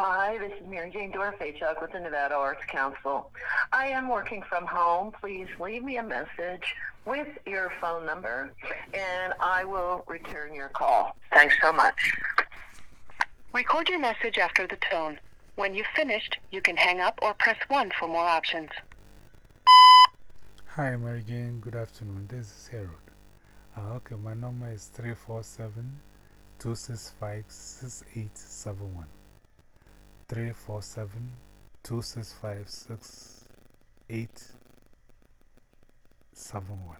Hi, this is Mary Jane Dorfachuk with the Nevada Arts Council. I am working from home. Please leave me a message with your phone number and I will return your call. Thanks so much. Record your message after the tone. When you've finished, you can hang up or press 1 for more options. Hi, Mary Jane. Good afternoon. This is Harold. Uh, okay, my number is 347 265 6871. 347 265 6871.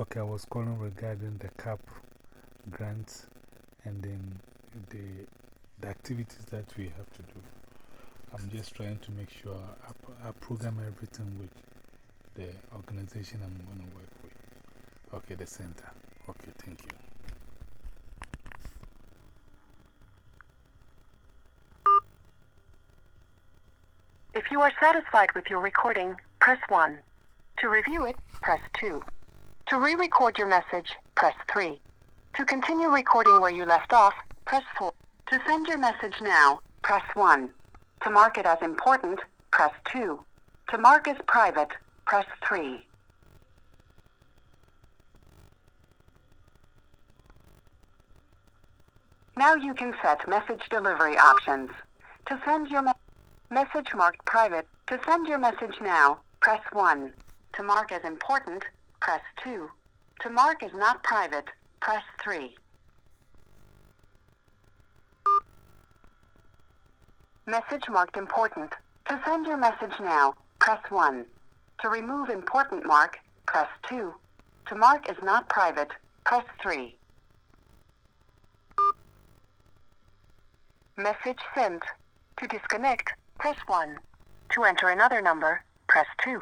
Okay, I was calling regarding the CAP grant and then the, the activities that we have to do. I'm just trying to make sure I, I program everything with the organization I'm going to work with. Okay, the center. Okay, thank you. You are satisfied with your recording, press 1. To review it, press 2. To re-record your message, press 3. To continue recording where you left off, press 4. To send your message now, press 1. To mark it as important, press 2. To mark as private, press 3. Now you can set message delivery options. To send your me message marked private, to send your message now, press 1. To mark as important, press 2. To mark as not private, press 3. Message marked important. To send your message now, press 1. To remove important mark, press 2. To mark as not private, press 3. Message sent. To disconnect, press 1. To enter another number, press 2.